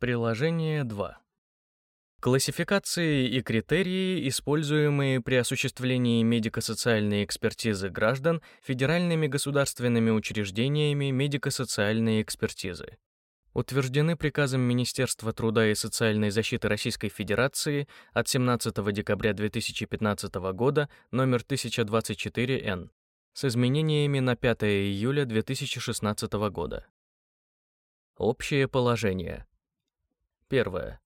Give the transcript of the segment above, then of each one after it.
Приложение 2. Классификации и критерии, используемые при осуществлении медико-социальной экспертизы граждан федеральными государственными учреждениями медико-социальной экспертизы. Утверждены приказом Министерства труда и социальной защиты Российской Федерации от 17 декабря 2015 года номер 1024-Н с изменениями на 5 июля 2016 года. Общее положение. Первое.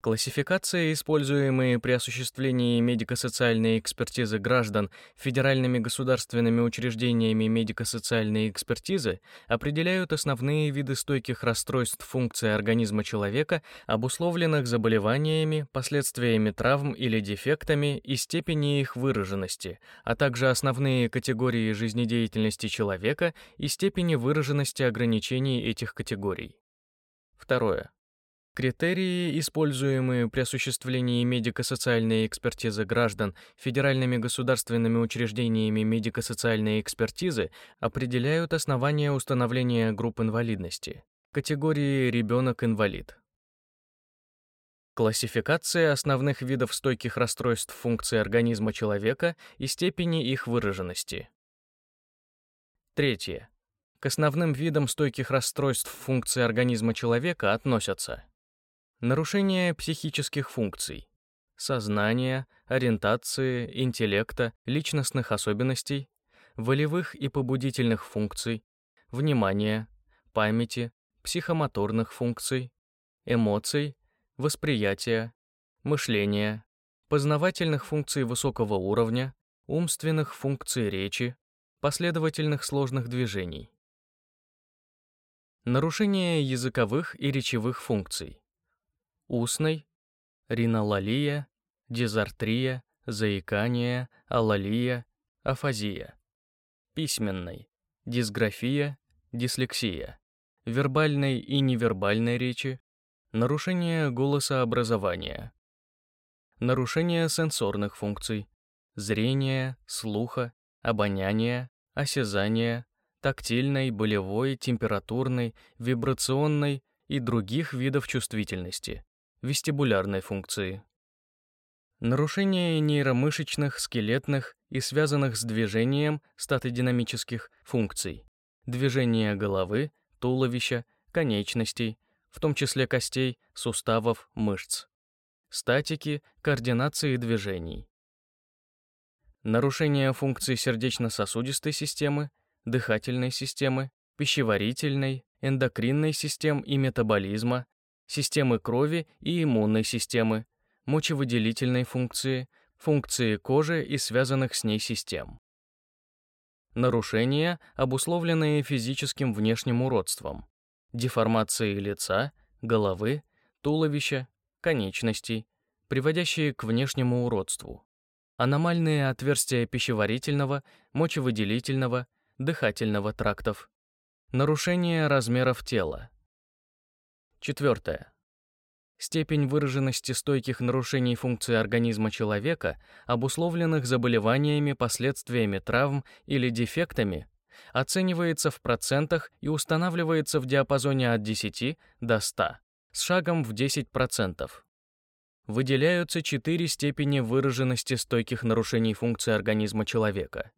Классификации, используемые при осуществлении медико-социальной экспертизы граждан федеральными государственными учреждениями медико-социальной экспертизы, определяют основные виды стойких расстройств функции организма человека, обусловленных заболеваниями, последствиями травм или дефектами и степени их выраженности, а также основные категории жизнедеятельности человека и степени выраженности ограничений этих категорий. Второе. Критерии, используемые при осуществлении медико-социальной экспертизы граждан федеральными государственными учреждениями медико-социальной экспертизы, определяют основания установления групп инвалидности. Категории ребенок-инвалид. Классификация основных видов стойких расстройств функции организма человека и степени их выраженности. Третье. К основным видам стойких расстройств функции организма человека относятся Нарушение психических функций, сознания, ориентации, интеллекта, личностных особенностей, волевых и побудительных функций, внимания, памяти, психомоторных функций, эмоций, восприятия, мышления, познавательных функций высокого уровня, умственных функций речи, последовательных сложных движений. Нарушение языковых и речевых функций устной, ринолалия, дизартрия, заикание, алалия, афазия, письменной, дисграфия, дислексия, вербальной и невербальной речи, нарушение голосообразования, нарушение сенсорных функций, зрения, слуха, обоняния, осязания, тактильной, болевой, температурной, вибрационной и других видов чувствительности, вестибулярной функции. Нарушение нейромышечных, скелетных и связанных с движением статодинамических функций, движения головы, туловища, конечностей, в том числе костей, суставов, мышц, статики, координации движений. Нарушение функций сердечно-сосудистой системы, дыхательной системы, пищеварительной, эндокринной систем и метаболизма, системы крови и иммунной системы, мочевыделительной функции, функции кожи и связанных с ней систем. Нарушения, обусловленные физическим внешним уродством, деформацией лица, головы, туловища, конечностей, приводящие к внешнему уродству. Аномальные отверстия пищеварительного, мочевыделительного, дыхательного трактов. Нарушение размеров тела, Четвертое. Степень выраженности стойких нарушений функции организма человека, обусловленных заболеваниями, последствиями травм или дефектами, оценивается в процентах и устанавливается в диапазоне от 10 до 100, с шагом в 10%. Выделяются четыре степени выраженности стойких нарушений функции организма человека.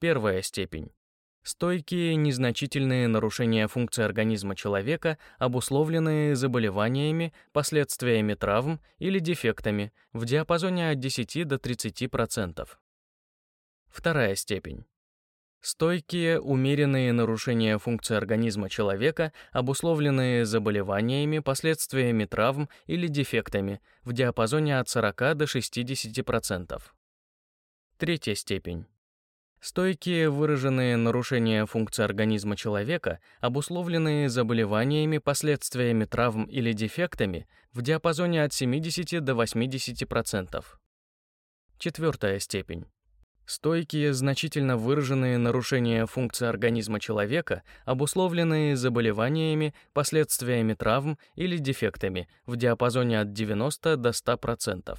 Первая степень Стойкие незначительные нарушения функций организма человека, обусловленные заболеваниями, последствиями травм или дефектами в диапазоне от 10 до 30%. Вторая степень. Стойкие, умеренные нарушения функций организма человека, обусловленные заболеваниями, последствиями травм или дефектами в диапазоне от 40 до 60%. Третья степень. Стойкие выраженные нарушения функций организма человека, обусловленные заболеваниями, последствиями травм или дефектами в диапазоне от 70 до 80%. Четвертая степень. Стойкие, значительно выраженные нарушения функций организма человека, обусловленные заболеваниями, последствиями травм или дефектами в диапазоне от 90 до 100%.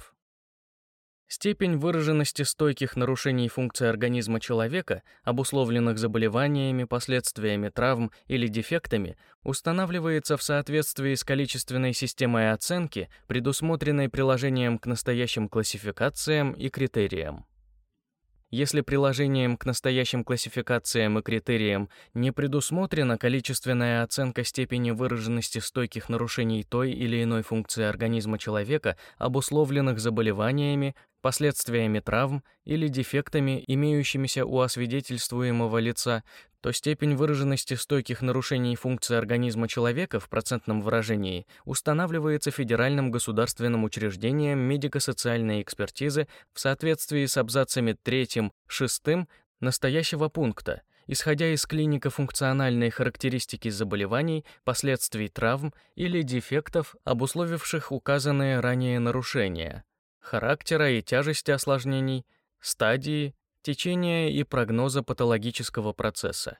Степень выраженности стойких нарушений функций организма человека, обусловленных заболеваниями, последствиями травм или дефектами, устанавливается в соответствии с количественной системой оценки, предусмотренной приложением к настоящим классификациям и критериям. Если приложением к настоящим классификациям и критериям не предусмотрена количественная оценка степени выраженности стойких нарушений той или иной функции организма человека, обусловленных заболеваниями, последствиями травм или дефектами, имеющимися у освидетельствуемого лица, то степень выраженности стойких нарушений функции организма человека в процентном выражении устанавливается федеральным государственным учреждением медико-социальной экспертизы в соответствии с абзацами 3-6 настоящего пункта, исходя из клинико-функциональной характеристики заболеваний, последствий травм или дефектов, обусловивших указанные ранее нарушения, характера и тяжести осложнений, стадии, течения и прогноза патологического процесса.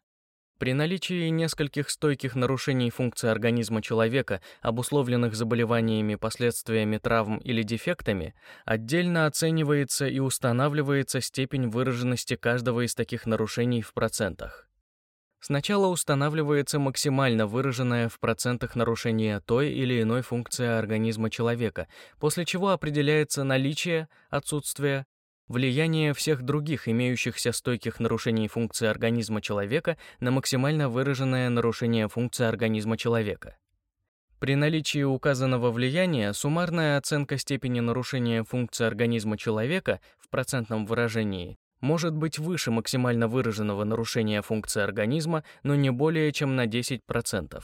При наличии нескольких стойких нарушений функции организма человека, обусловленных заболеваниями, последствиями травм или дефектами, отдельно оценивается и устанавливается степень выраженности каждого из таких нарушений в процентах. Сначала устанавливается максимально выраженное в процентах нарушение той или иной функции организма человека, после чего определяется наличие, отсутствие, влияние всех других имеющихся стойких нарушений функции организма человека на максимально выраженное нарушение функции организма человека. При наличии указанного влияния суммарная оценка степени нарушения функции организма человека в процентном выражении может быть выше максимально выраженного нарушения функции организма, но не более чем на 10%.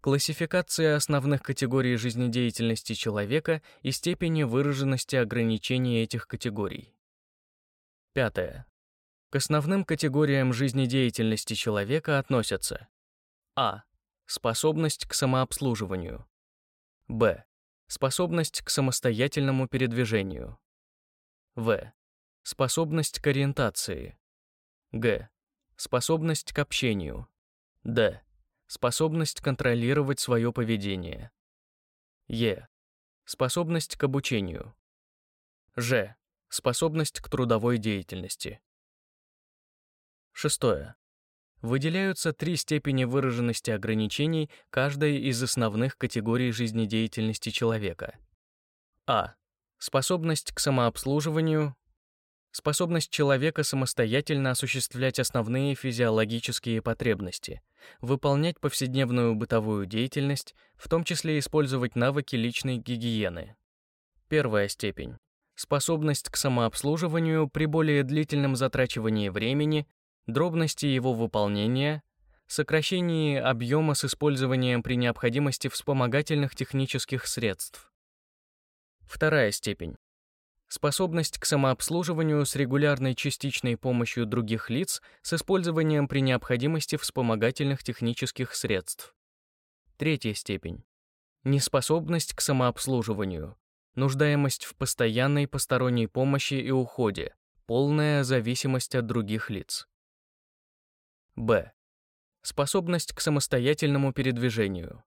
Классификация основных категорий жизнедеятельности человека и степени выраженности ограничений этих категорий. Пятое. К основным категориям жизнедеятельности человека относятся А. Способность к самообслуживанию. Б. Способность к самостоятельному передвижению. В. Способность к ориентации. Г. Способность к общению. Д. Способность контролировать свое поведение. Е. Способность к обучению. Ж. Способность к трудовой деятельности. Шестое. Выделяются три степени выраженности ограничений каждой из основных категорий жизнедеятельности человека. А. Способность к самообслуживанию, Способность человека самостоятельно осуществлять основные физиологические потребности, выполнять повседневную бытовую деятельность, в том числе использовать навыки личной гигиены. Первая степень. Способность к самообслуживанию при более длительном затрачивании времени, дробности его выполнения, сокращении объема с использованием при необходимости вспомогательных технических средств. Вторая степень способность к самообслуживанию с регулярной частичной помощью других лиц с использованием при необходимости вспомогательных технических средств. Третья степень. Неспособность к самообслуживанию, нуждаемость в постоянной посторонней помощи и уходе, полная зависимость от других лиц. Б. Способность к самостоятельному передвижению,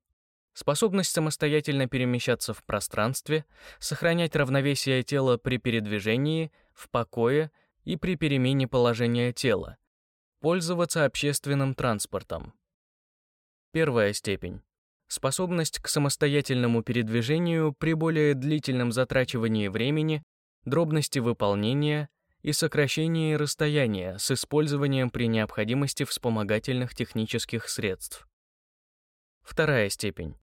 Способность самостоятельно перемещаться в пространстве, сохранять равновесие тела при передвижении, в покое и при перемене положения тела. Пользоваться общественным транспортом. Первая степень. Способность к самостоятельному передвижению при более длительном затрачивании времени, дробности выполнения и сокращении расстояния с использованием при необходимости вспомогательных технических средств. Вторая степень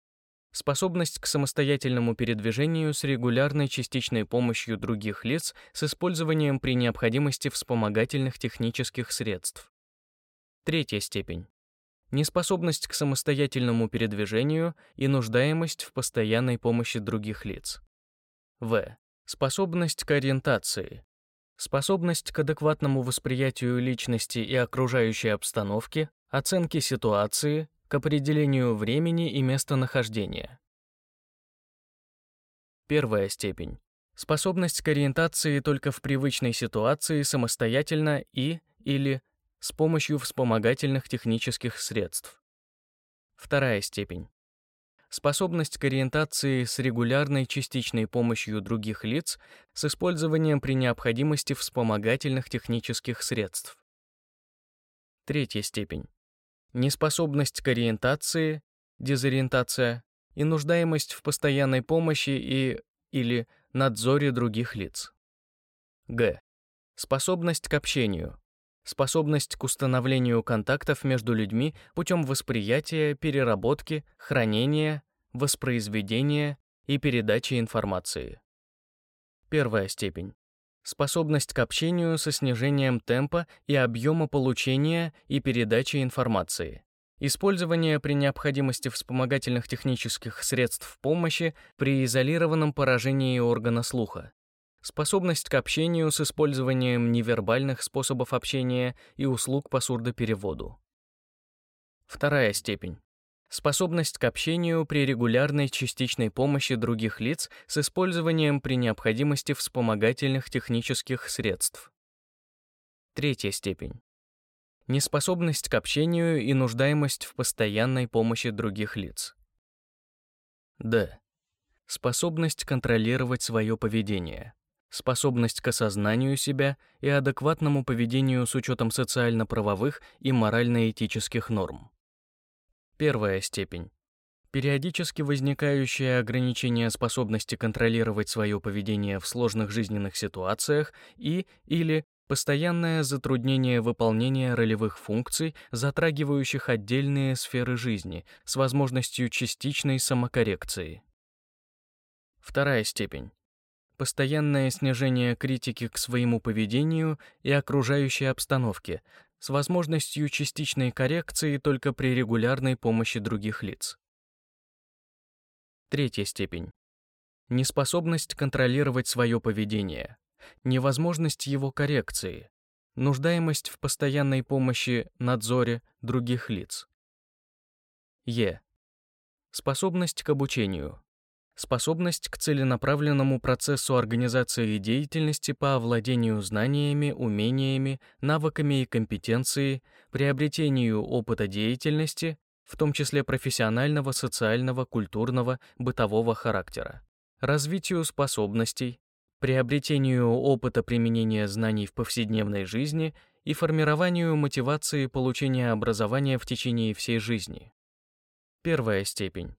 способность к самостоятельному передвижению с регулярной частичной помощью других лиц с использованием при необходимости вспомогательных технических средств. Третья степень. Неспособность к самостоятельному передвижению и нуждаемость в постоянной помощи других лиц. В. Способность к ориентации. Способность к адекватному восприятию личности и окружающей обстановки, оценке ситуации, к определению времени и местонахождения. Первая степень. Способность к ориентации только в привычной ситуации самостоятельно и или с помощью вспомогательных технических средств. Вторая степень. способность к ориентации с регулярной частичной помощью других лиц с использованием при необходимости вспомогательных технических средств. Третья степень. Неспособность к ориентации, дезориентация и нуждаемость в постоянной помощи и или надзоре других лиц. Г. Способность к общению, способность к установлению контактов между людьми путем восприятия, переработки, хранения, воспроизведения и передачи информации. Первая степень. Способность к общению со снижением темпа и объема получения и передачи информации. Использование при необходимости вспомогательных технических средств помощи при изолированном поражении органа слуха способность к общению с использованием невербальных способов общения и услуг по сурдопереводу. Вторая степень. Способность к общению при регулярной частичной помощи других лиц с использованием при необходимости вспомогательных технических средств. Третья степень. Неспособность к общению и нуждаемость в постоянной помощи других лиц. Д. Способность контролировать свое поведение способность к осознанию себя и адекватному поведению с учетом социально-правовых и морально-этических норм. Первая степень. Периодически возникающее ограничение способности контролировать свое поведение в сложных жизненных ситуациях и или постоянное затруднение выполнения ролевых функций, затрагивающих отдельные сферы жизни, с возможностью частичной самокоррекции. Вторая степень постоянное снижение критики к своему поведению и окружающей обстановке с возможностью частичной коррекции только при регулярной помощи других лиц. Третья степень. Неспособность контролировать свое поведение, невозможность его коррекции, нуждаемость в постоянной помощи, надзоре других лиц. Е. Способность к обучению, способность к целенаправленному процессу организации деятельности по овладению знаниями, умениями, навыками и компетенцией, приобретению опыта деятельности, в том числе профессионального, социального, культурного, бытового характера, развитию способностей, приобретению опыта применения знаний в повседневной жизни и формированию мотивации получения образования в течение всей жизни. Первая степень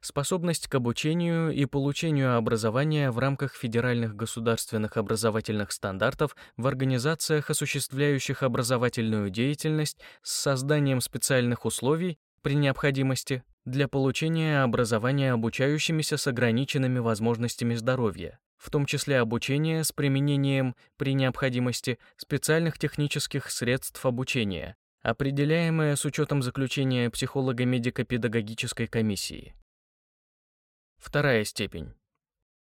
способность к обучению и получению образования в рамках федеральных государственных образовательных стандартов в организациях, осуществляющих образовательную деятельность с созданием специальных условий при необходимости для получения образования обучающимися с ограниченными возможностями здоровья, в том числе обучение с применением при необходимости специальных технических средств обучения, определяемое с учетом заключения психолого-медико-педагогической комиссии. Вторая степень.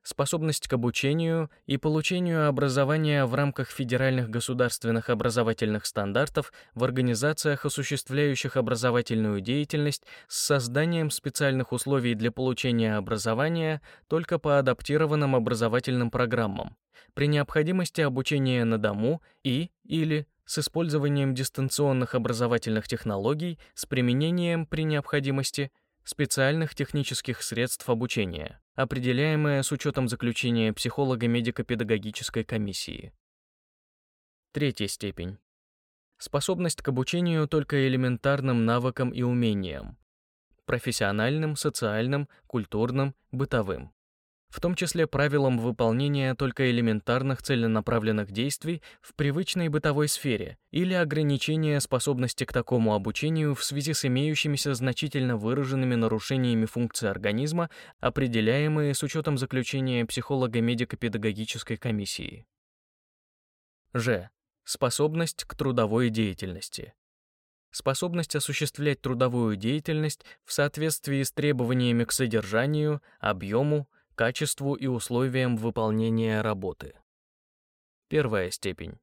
Способность к обучению и получению образования в рамках федеральных государственных образовательных стандартов в организациях, осуществляющих образовательную деятельность с созданием специальных условий для получения образования только по адаптированным образовательным программам, при необходимости обучения на дому и или с использованием дистанционных образовательных технологий с применением при необходимости специальных технических средств обучения, определяемое с учетом заключения психолого-медико-педагогической комиссии. Третья степень. Способность к обучению только элементарным навыкам и умениям, профессиональным, социальным, культурным, бытовым в том числе правилам выполнения только элементарных целенаправленных действий в привычной бытовой сфере или ограничения способности к такому обучению в связи с имеющимися значительно выраженными нарушениями функций организма, определяемые с учетом заключения психолого-медико-педагогической комиссии. Ж. Способность к трудовой деятельности способность осуществлять трудовую деятельность в соответствии с требованиями к содержанию, объему, качеству и условиям выполнения работы. Первая степень.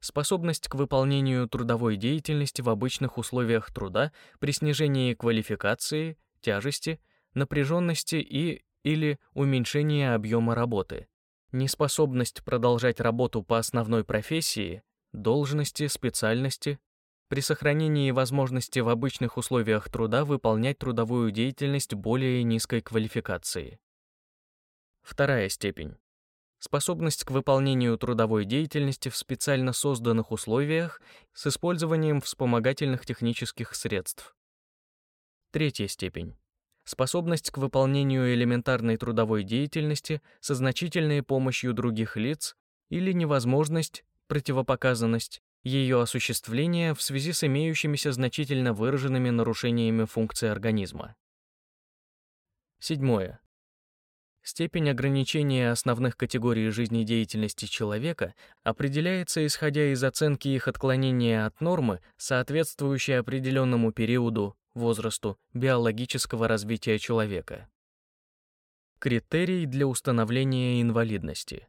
Способность к выполнению трудовой деятельности в обычных условиях труда при снижении квалификации, тяжести, напряженности и или уменьшении объема работы. Неспособность продолжать работу по основной профессии, должности, специальности, при сохранении возможности в обычных условиях труда выполнять трудовую деятельность более низкой квалификации. Вторая степень. Способность к выполнению трудовой деятельности в специально созданных условиях с использованием вспомогательных технических средств. Третья степень. Способность к выполнению элементарной трудовой деятельности со значительной помощью других лиц или невозможность, противопоказанность ее осуществления в связи с имеющимися значительно выраженными нарушениями функции организма. Седьмое. Степень ограничения основных категорий жизнедеятельности человека определяется исходя из оценки их отклонения от нормы, соответствующей определенному периоду, возрасту, биологического развития человека. Критерий для установления инвалидности.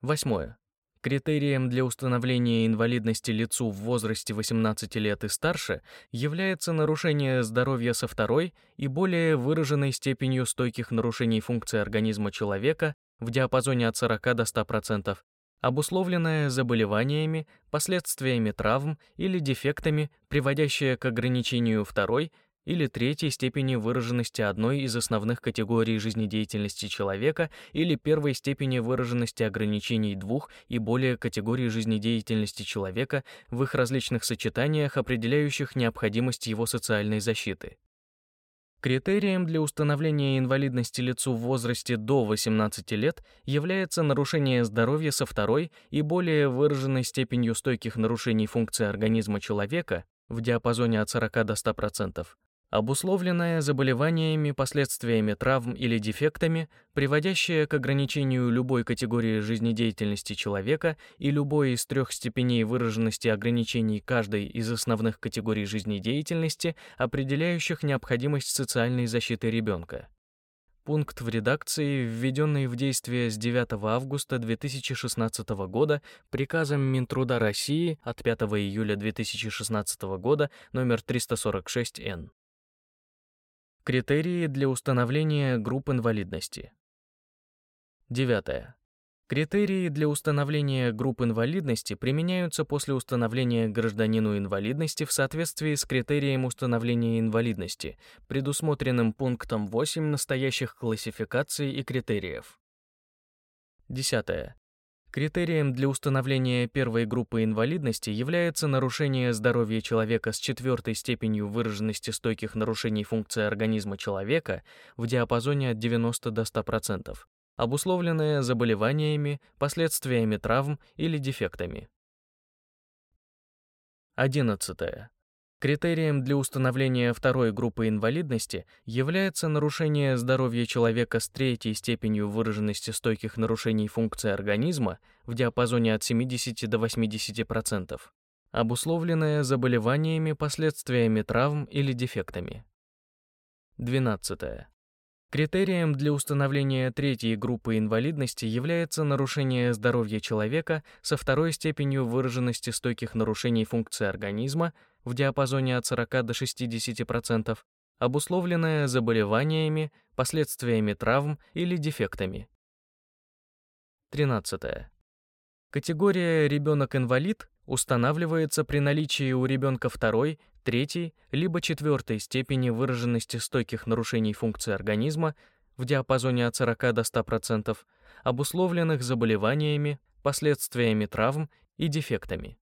Восьмое. Критерием для установления инвалидности лицу в возрасте 18 лет и старше является нарушение здоровья со второй и более выраженной степенью стойких нарушений функции организма человека в диапазоне от 40 до 100%, обусловленное заболеваниями, последствиями травм или дефектами, приводящее к ограничению второй или третьей степени выраженности одной из основных категорий жизнедеятельности человека или первой степени выраженности ограничений двух и более категорий жизнедеятельности человека в их различных сочетаниях, определяющих необходимость его социальной защиты. Критерием для установления инвалидности лицу в возрасте до 18 лет является нарушение здоровья со второй и более выраженной степенью стойких нарушений функции организма человека в диапазоне от 40 до 100%, обусловленное заболеваниями, последствиями травм или дефектами, приводящее к ограничению любой категории жизнедеятельности человека и любой из трех степеней выраженности ограничений каждой из основных категорий жизнедеятельности, определяющих необходимость социальной защиты ребенка. Пункт в редакции, введенный в действие с 9 августа 2016 года приказом Минтруда России от 5 июля 2016 года номер 346-Н. Критерии для установления групп инвалидности. Девятое. Критерии для установления групп инвалидности применяются после установления гражданину инвалидности в соответствии с критерием установления инвалидности, предусмотренным пунктом 8 настоящих классификаций и критериев. Десятое. Критерием для установления первой группы инвалидности является нарушение здоровья человека с четвертой степенью выраженности стойких нарушений функции организма человека в диапазоне от 90 до 100%, обусловленное заболеваниями, последствиями травм или дефектами. 11. Критерием для установления второй группы инвалидности является нарушение здоровья человека с третьей степенью выраженности стойких нарушений функции организма в диапазоне от 70 до 80%, обусловленное заболеваниями, последствиями травм или дефектами. 12. Критерием для установления третьей группы инвалидности является нарушение здоровья человека со второй степенью выраженности стойких нарушений функции организма в диапазоне от 40 до 60%, обусловленное заболеваниями, последствиями травм или дефектами. 13. Категория «ребенок-инвалид» устанавливается при наличии у ребенка второй, третьей либо четвертой степени выраженности стойких нарушений функции организма в диапазоне от 40 до 100%, обусловленных заболеваниями, последствиями травм и дефектами.